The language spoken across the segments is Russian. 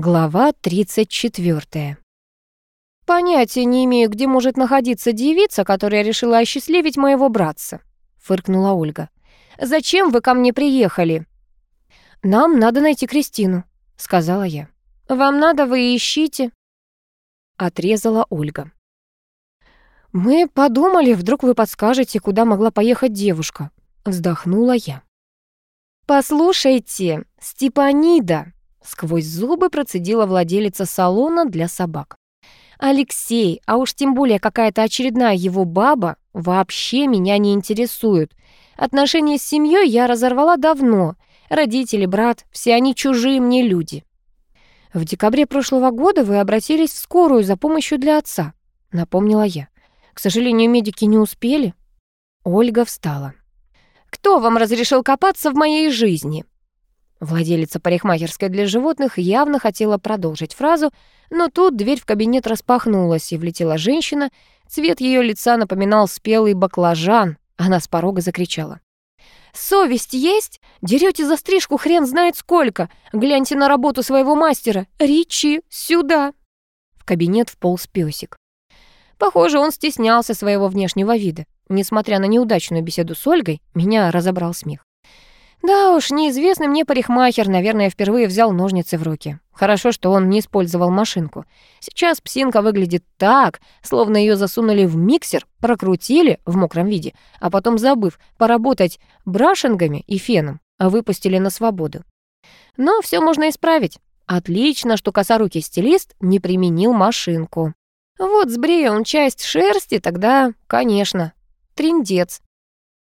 Глава 34. «Понятия не имею, где может находиться девица, которая решила осчастливить моего братца», — фыркнула Ольга. «Зачем вы ко мне приехали?» «Нам надо найти Кристину», — сказала я. «Вам надо, вы ищите», — отрезала Ольга. «Мы подумали, вдруг вы подскажете, куда могла поехать девушка», — вздохнула я. «Послушайте, Степанида», Сквозь зубы процедила владелица салона для собак. «Алексей, а уж тем более какая-то очередная его баба, вообще меня не интересуют. Отношения с семьей я разорвала давно. Родители, брат, все они чужие мне люди». «В декабре прошлого года вы обратились в скорую за помощью для отца», — напомнила я. «К сожалению, медики не успели». Ольга встала. «Кто вам разрешил копаться в моей жизни?» Владелица парикмахерской для животных явно хотела продолжить фразу, но тут дверь в кабинет распахнулась, и влетела женщина. Цвет ее лица напоминал спелый баклажан. Она с порога закричала. «Совесть есть? Дерете за стрижку хрен знает сколько. Гляньте на работу своего мастера. Ричи, сюда!» В кабинет вполз песик. Похоже, он стеснялся своего внешнего вида. Несмотря на неудачную беседу с Ольгой, меня разобрал смех. Да уж, неизвестный мне парикмахер, наверное, впервые взял ножницы в руки. Хорошо, что он не использовал машинку. Сейчас псинка выглядит так, словно ее засунули в миксер, прокрутили в мокром виде, а потом, забыв поработать брашингами и феном, выпустили на свободу. Но все можно исправить. Отлично, что косорукий стилист не применил машинку. Вот сбрея он часть шерсти, тогда, конечно, триндец.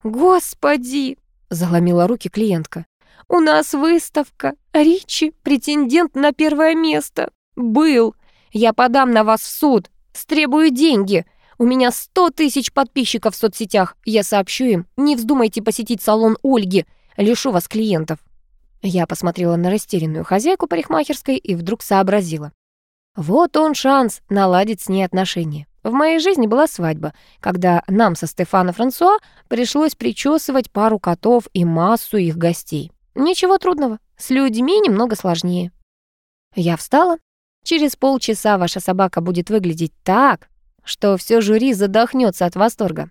«Господи!» Заломила руки клиентка. «У нас выставка. Ричи — претендент на первое место. Был. Я подам на вас в суд. Стребую деньги. У меня сто тысяч подписчиков в соцсетях. Я сообщу им. Не вздумайте посетить салон Ольги. Лишу вас клиентов». Я посмотрела на растерянную хозяйку парикмахерской и вдруг сообразила. Вот он шанс наладить с ней отношения. В моей жизни была свадьба, когда нам со Стефано Франсуа пришлось причесывать пару котов и массу их гостей. Ничего трудного, с людьми немного сложнее. Я встала. Через полчаса ваша собака будет выглядеть так, что все жюри задохнется от восторга.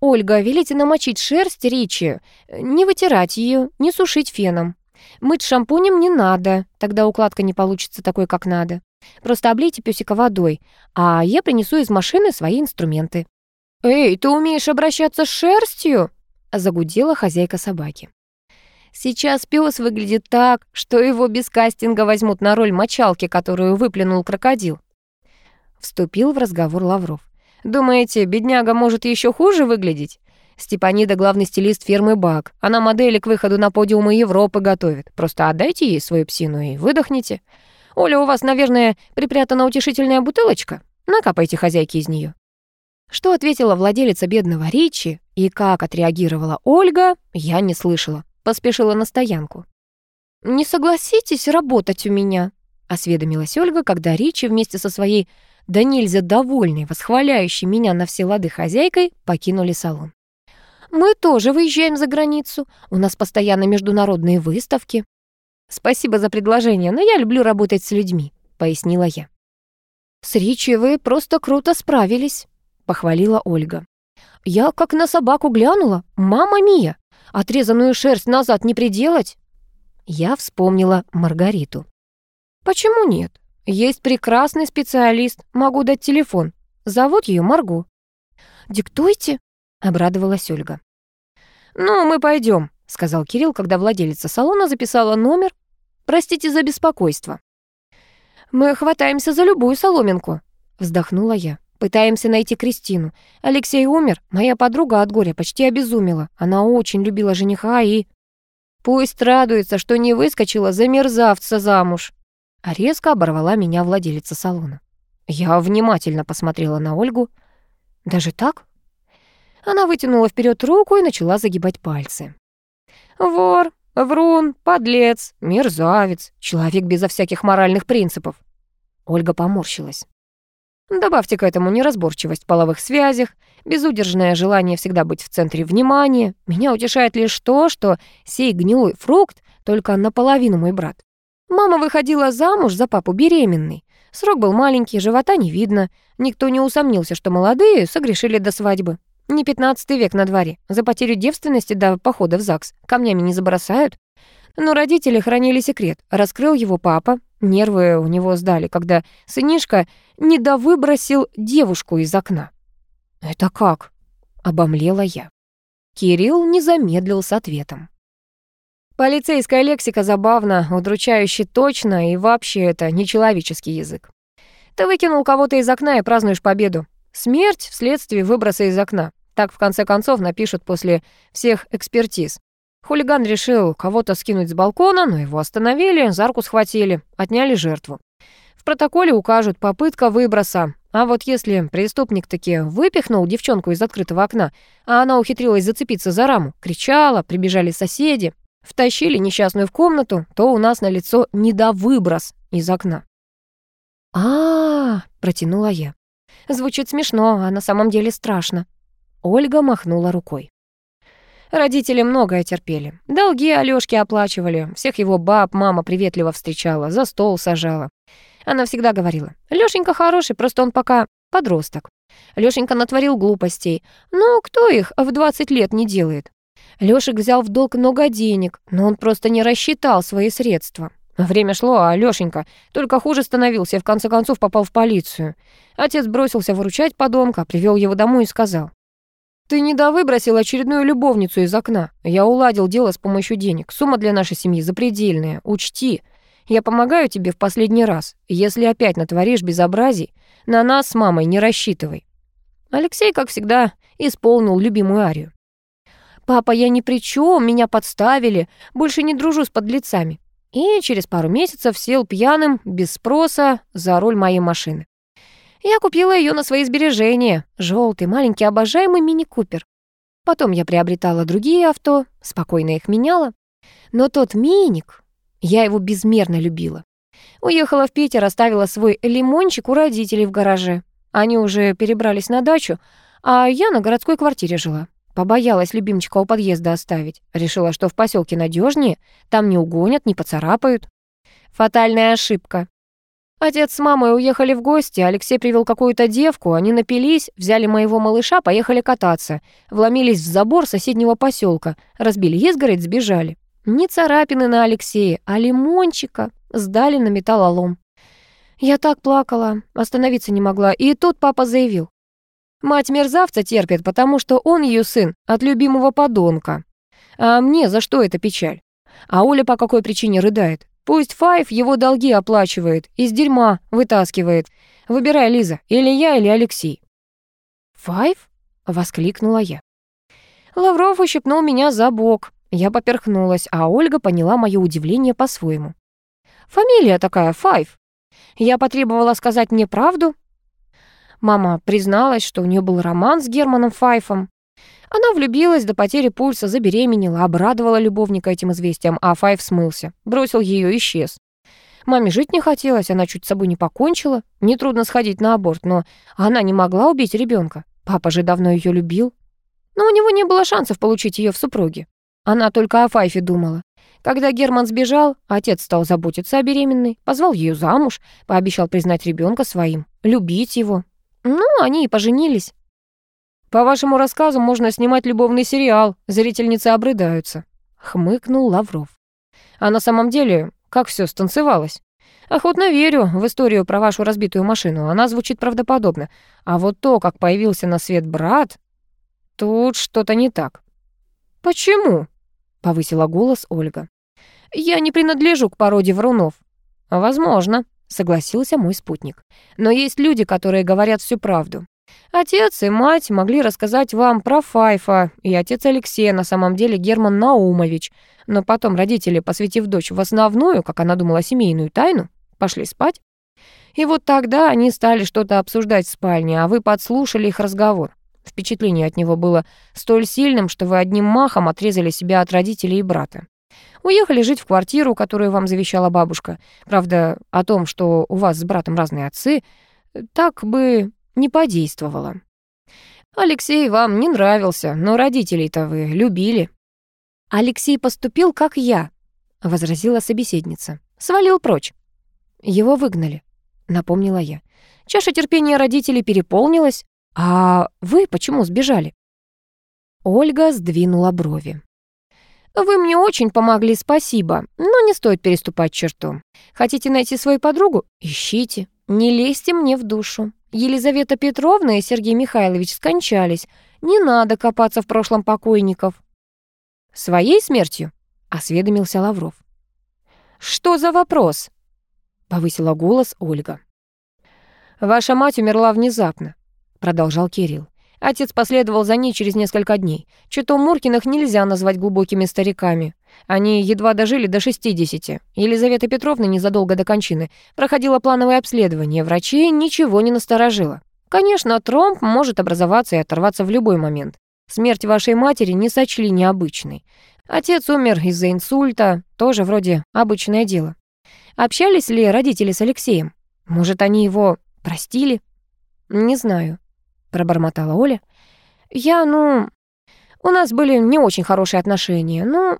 Ольга, велите намочить шерсть Ричи, не вытирать ее, не сушить феном. Мыть шампунем не надо, тогда укладка не получится такой, как надо. Просто облейте пёсика водой, а я принесу из машины свои инструменты». «Эй, ты умеешь обращаться с шерстью?» — загудела хозяйка собаки. «Сейчас пес выглядит так, что его без кастинга возьмут на роль мочалки, которую выплюнул крокодил». Вступил в разговор Лавров. «Думаете, бедняга может еще хуже выглядеть? Степанида — главный стилист фирмы «Бак». Она модели к выходу на подиумы Европы готовит. Просто отдайте ей свою псину и выдохните. Оля, у вас, наверное, припрятана утешительная бутылочка? Накапайте хозяйки из нее. Что ответила владелица бедного Ричи и как отреагировала Ольга, я не слышала. Поспешила на стоянку. «Не согласитесь работать у меня?» — осведомилась Ольга, когда Ричи вместе со своей да нельзя довольной, восхваляющей меня на все лады хозяйкой, покинули салон. «Мы тоже выезжаем за границу. У нас постоянно международные выставки. «Спасибо за предложение, но я люблю работать с людьми», — пояснила я. «С Ричи вы просто круто справились», — похвалила Ольга. «Я как на собаку глянула. Мама Мия! Отрезанную шерсть назад не приделать?» Я вспомнила Маргариту. «Почему нет? Есть прекрасный специалист. Могу дать телефон. Зовут ее Марго». «Диктуйте», — обрадовалась Ольга. «Ну, мы пойдем», — сказал Кирилл, когда владелица салона записала номер. «Простите за беспокойство». «Мы хватаемся за любую соломинку», — вздохнула я. «Пытаемся найти Кристину. Алексей умер, моя подруга от горя почти обезумела. Она очень любила жениха и...» «Пусть радуется, что не выскочила за мерзавца замуж», а резко оборвала меня владелица салона. Я внимательно посмотрела на Ольгу. «Даже так?» Она вытянула вперед руку и начала загибать пальцы. Вор, врун, подлец, мерзавец, человек безо всяких моральных принципов. Ольга поморщилась. Добавьте к этому неразборчивость в половых связях, безудержное желание всегда быть в центре внимания. Меня утешает лишь то, что сей гнилой фрукт только наполовину мой брат. Мама выходила замуж за папу беременной. Срок был маленький, живота не видно. Никто не усомнился, что молодые согрешили до свадьбы. Не пятнадцатый век на дворе. За потерю девственности до похода в ЗАГС камнями не забросают. Но родители хранили секрет. Раскрыл его папа. Нервы у него сдали, когда сынишка недовыбросил девушку из окна. «Это как?» — обомлела я. Кирилл не замедлил с ответом. Полицейская лексика забавна, удручающе точно, и вообще это нечеловеческий язык. Ты выкинул кого-то из окна и празднуешь победу. Смерть вследствие выброса из окна. Так, в конце концов, напишут после всех экспертиз. Хулиган решил кого-то скинуть с балкона, но его остановили, за руку схватили, отняли жертву. В протоколе укажут попытка выброса. А вот если преступник таки выпихнул девчонку из открытого окна, а она ухитрилась зацепиться за раму, кричала, прибежали соседи, втащили несчастную в комнату, то у нас на лицо недовыброс из окна. а, -а, -а протянула я. Звучит смешно, а на самом деле страшно. Ольга махнула рукой. Родители многое терпели. Долги Алёшке оплачивали, всех его баб мама приветливо встречала, за стол сажала. Она всегда говорила, Лёшенька хороший, просто он пока подросток. Лёшенька натворил глупостей, но кто их в 20 лет не делает? Лёшик взял в долг много денег, но он просто не рассчитал свои средства. Время шло, а Лёшенька только хуже становился и в конце концов попал в полицию. Отец бросился выручать подонка, привёл его домой и сказал, «Ты недовыбросил очередную любовницу из окна. Я уладил дело с помощью денег. Сумма для нашей семьи запредельная. Учти, я помогаю тебе в последний раз. Если опять натворишь безобразий, на нас с мамой не рассчитывай». Алексей, как всегда, исполнил любимую арию. «Папа, я ни при чем, меня подставили, больше не дружу с подлецами». И через пару месяцев сел пьяным, без спроса, за руль моей машины. Я купила ее на свои сбережения. Желтый, маленький, обожаемый мини-купер. Потом я приобретала другие авто, спокойно их меняла. Но тот миник, я его безмерно любила. Уехала в Питер, оставила свой лимончик у родителей в гараже. Они уже перебрались на дачу, а я на городской квартире жила. Побоялась любимчика у подъезда оставить. Решила, что в поселке надежнее, там не угонят, не поцарапают. Фатальная ошибка. Отец с мамой уехали в гости, Алексей привел какую-то девку, они напились, взяли моего малыша, поехали кататься, вломились в забор соседнего поселка, разбили изгородь, сбежали. Не царапины на Алексея, а лимончика сдали на металлолом. Я так плакала, остановиться не могла, и тут папа заявил. Мать мерзавца терпит, потому что он ее сын от любимого подонка. А мне за что эта печаль? А Оля по какой причине рыдает? Пусть Файв его долги оплачивает, из дерьма вытаскивает. Выбирай, Лиза, или я, или Алексей». «Файв?» — воскликнула я. Лавров ущипнул меня за бок. Я поперхнулась, а Ольга поняла мое удивление по-своему. «Фамилия такая, Файв. Я потребовала сказать мне правду. Мама призналась, что у нее был роман с Германом Файфом. Она влюбилась до потери пульса, забеременела, обрадовала любовника этим известием, а Файв смылся, бросил ее и исчез. Маме жить не хотелось, она чуть с собой не покончила. Нетрудно сходить на аборт, но она не могла убить ребенка. Папа же давно ее любил. Но у него не было шансов получить ее в супруге. Она только о Файфе думала. Когда Герман сбежал, отец стал заботиться о беременной, позвал ее замуж, пообещал признать ребенка своим, любить его. Ну, они и поженились. «По вашему рассказу можно снимать любовный сериал, зрительницы обрыдаются», — хмыкнул Лавров. «А на самом деле, как все станцевалось? Охотно верю в историю про вашу разбитую машину, она звучит правдоподобно. А вот то, как появился на свет брат, тут что-то не так». «Почему?» — повысила голос Ольга. «Я не принадлежу к породе врунов». «Возможно», — согласился мой спутник. «Но есть люди, которые говорят всю правду. Отец и мать могли рассказать вам про Файфа, и отец Алексея на самом деле Герман Наумович, но потом родители, посвятив дочь в основную, как она думала, семейную тайну, пошли спать. И вот тогда они стали что-то обсуждать в спальне, а вы подслушали их разговор. Впечатление от него было столь сильным, что вы одним махом отрезали себя от родителей и брата. Уехали жить в квартиру, которую вам завещала бабушка. Правда, о том, что у вас с братом разные отцы, так бы не подействовало. Алексей вам не нравился, но родителей-то вы любили. Алексей поступил, как я, возразила собеседница. Свалил прочь. Его выгнали, напомнила я. Чаша терпения родителей переполнилась. А вы почему сбежали? Ольга сдвинула брови. «Вы мне очень помогли, спасибо, но не стоит переступать черту. Хотите найти свою подругу? Ищите. Не лезьте мне в душу. Елизавета Петровна и Сергей Михайлович скончались. Не надо копаться в прошлом покойников». «Своей смертью?» — осведомился Лавров. «Что за вопрос?» — повысила голос Ольга. «Ваша мать умерла внезапно», — продолжал Кирилл. Отец последовал за ней через несколько дней. Чито Муркиных нельзя назвать глубокими стариками. Они едва дожили до 60. Елизавета Петровна незадолго до кончины проходила плановое обследование. Врачей ничего не насторожило. Конечно, тромб может образоваться и оторваться в любой момент. Смерть вашей матери не сочли необычной. Отец умер из-за инсульта, тоже вроде обычное дело. Общались ли родители с Алексеем? Может, они его простили? Не знаю. — пробормотала Оля. «Я, ну... У нас были не очень хорошие отношения. Ну,